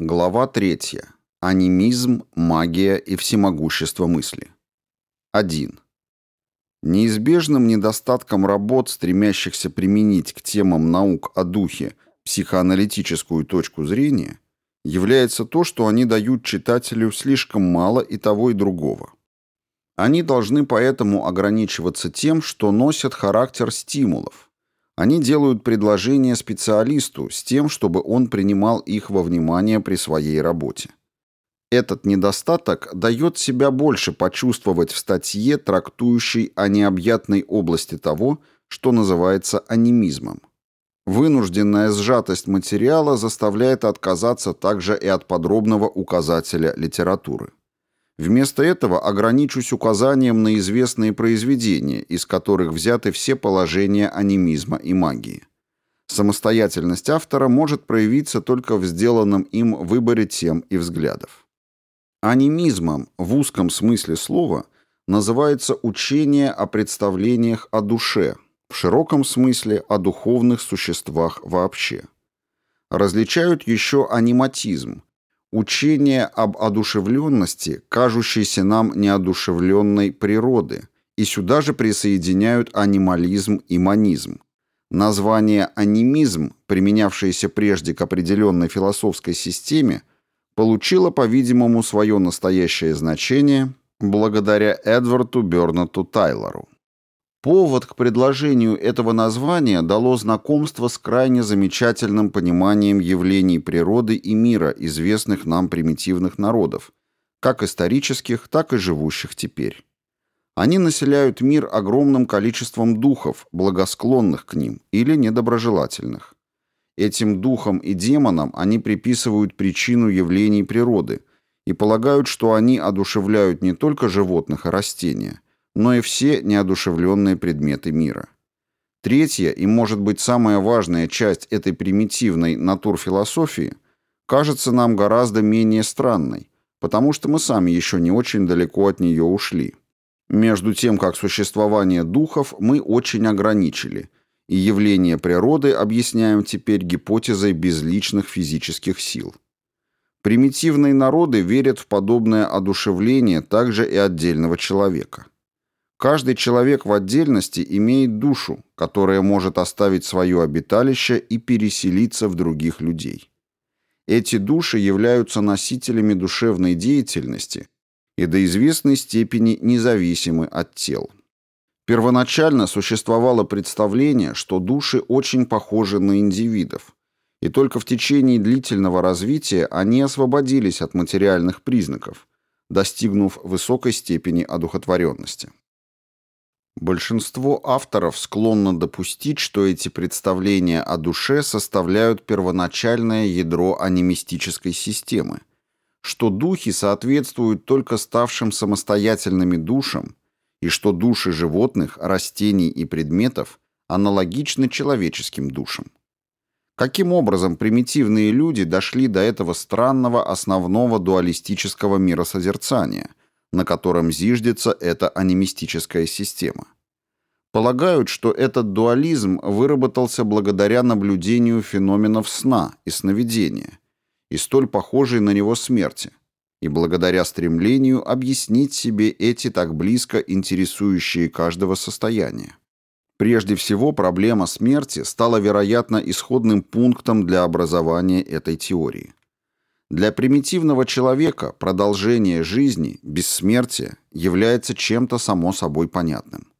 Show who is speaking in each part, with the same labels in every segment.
Speaker 1: Глава 3. Анимизм, магия и всемогущество мысли. 1. Неизбежным недостатком работ, стремящихся применить к темам наук о духе психоаналитическую точку зрения, является то, что они дают читателю слишком мало и того и другого. Они должны поэтому ограничиваться тем, что носят характер стимулов, они делают предложение специалисту с тем, чтобы он принимал их во внимание при своей работе. Этот недостаток дает себя больше почувствовать в статье, трактующей о необъятной области того, что называется анимизмом. Вынужденная сжатость материала заставляет отказаться также и от подробного указателя литературы. Вместо этого ограничусь указанием на известные произведения, из которых взяты все положения анимизма и магии. Самостоятельность автора может проявиться только в сделанном им выборе тем и взглядов. Анимизмом в узком смысле слова называется учение о представлениях о душе, в широком смысле о духовных существах вообще. Различают еще аниматизм – Учение об одушевленности, кажущейся нам неодушевленной природы, и сюда же присоединяют анимализм и манизм. Название анимизм, применявшееся прежде к определенной философской системе, получило, по-видимому, свое настоящее значение благодаря Эдварду Бернату Тайлору. Повод к предложению этого названия дало знакомство с крайне замечательным пониманием явлений природы и мира известных нам примитивных народов, как исторических, так и живущих теперь. Они населяют мир огромным количеством духов, благосклонных к ним или недоброжелательных. Этим духам и демонам они приписывают причину явлений природы и полагают, что они одушевляют не только животных и растения – но и все неодушевленные предметы мира. Третья и, может быть, самая важная часть этой примитивной натурфилософии кажется нам гораздо менее странной, потому что мы сами еще не очень далеко от нее ушли. Между тем, как существование духов мы очень ограничили, и явление природы объясняем теперь гипотезой безличных физических сил. Примитивные народы верят в подобное одушевление также и отдельного человека. Каждый человек в отдельности имеет душу, которая может оставить свое обиталище и переселиться в других людей. Эти души являются носителями душевной деятельности и до известной степени независимы от тел. Первоначально существовало представление, что души очень похожи на индивидов, и только в течение длительного развития они освободились от материальных признаков, достигнув высокой степени одухотворенности. Большинство авторов склонно допустить, что эти представления о душе составляют первоначальное ядро анимистической системы, что духи соответствуют только ставшим самостоятельными душам и что души животных, растений и предметов аналогичны человеческим душам. Каким образом примитивные люди дошли до этого странного основного дуалистического миросозерцания – на котором зиждется эта анимистическая система. Полагают, что этот дуализм выработался благодаря наблюдению феноменов сна и сновидения, и столь похожей на него смерти, и благодаря стремлению объяснить себе эти так близко интересующие каждого состояния. Прежде всего, проблема смерти стала, вероятно, исходным пунктом для образования этой теории. Для примитивного человека продолжение жизни, бессмертие, является чем-то само собой понятным.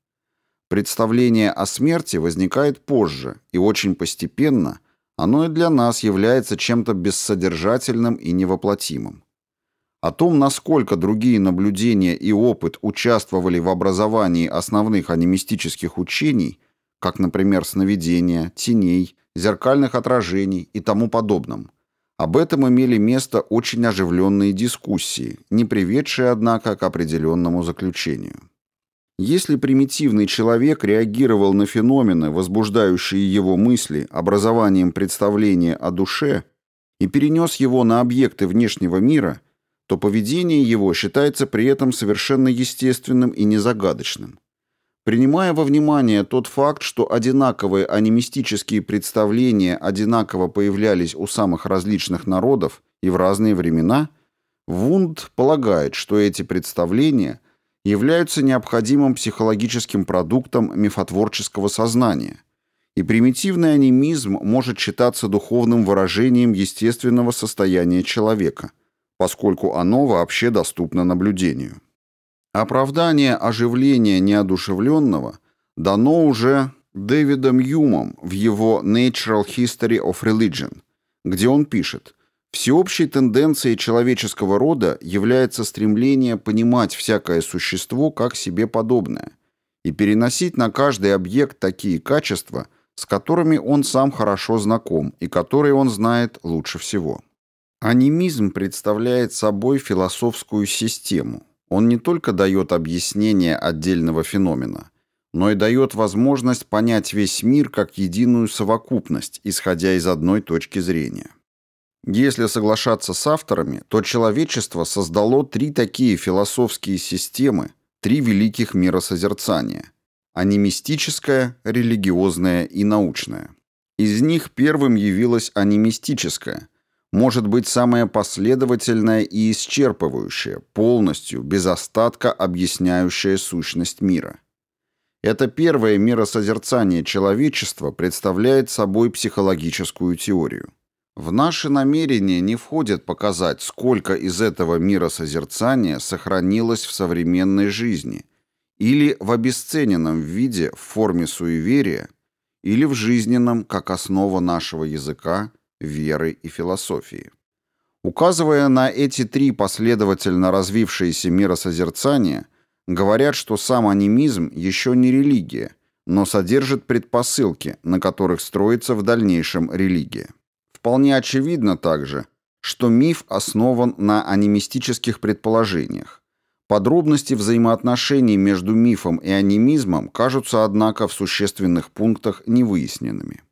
Speaker 1: Представление о смерти возникает позже, и очень постепенно оно и для нас является чем-то бессодержательным и невоплотимым. О том, насколько другие наблюдения и опыт участвовали в образовании основных анимистических учений, как, например, сновидения, теней, зеркальных отражений и тому подобном – об этом имели место очень оживленные дискуссии, не приведшие, однако, к определенному заключению. Если примитивный человек реагировал на феномены, возбуждающие его мысли, образованием представления о душе, и перенес его на объекты внешнего мира, то поведение его считается при этом совершенно естественным и незагадочным. Принимая во внимание тот факт, что одинаковые анимистические представления одинаково появлялись у самых различных народов и в разные времена, Вунд полагает, что эти представления являются необходимым психологическим продуктом мифотворческого сознания, и примитивный анимизм может считаться духовным выражением естественного состояния человека, поскольку оно вообще доступно наблюдению. Оправдание оживления неодушевленного дано уже Дэвидом Юмом в его Natural History of Religion, где он пишет «Всеобщей тенденцией человеческого рода является стремление понимать всякое существо как себе подобное и переносить на каждый объект такие качества, с которыми он сам хорошо знаком и которые он знает лучше всего». Анимизм представляет собой философскую систему, он не только дает объяснение отдельного феномена, но и дает возможность понять весь мир как единую совокупность, исходя из одной точки зрения. Если соглашаться с авторами, то человечество создало три такие философские системы, три великих миросозерцания – анимистическое, религиозное и научное. Из них первым явилось анимистическое – может быть самое последовательное и исчерпывающее, полностью, без остатка объясняющее сущность мира. Это первое миросозерцание человечества представляет собой психологическую теорию. В наши намерения не входит показать, сколько из этого миросозерцания сохранилось в современной жизни или в обесцененном виде в форме суеверия, или в жизненном как основа нашего языка веры и философии. Указывая на эти три последовательно развившиеся миросозерцания, говорят, что сам анимизм еще не религия, но содержит предпосылки, на которых строится в дальнейшем религия. Вполне очевидно также, что миф основан на анимистических предположениях. Подробности взаимоотношений между мифом и анимизмом кажутся, однако, в существенных пунктах невыясненными.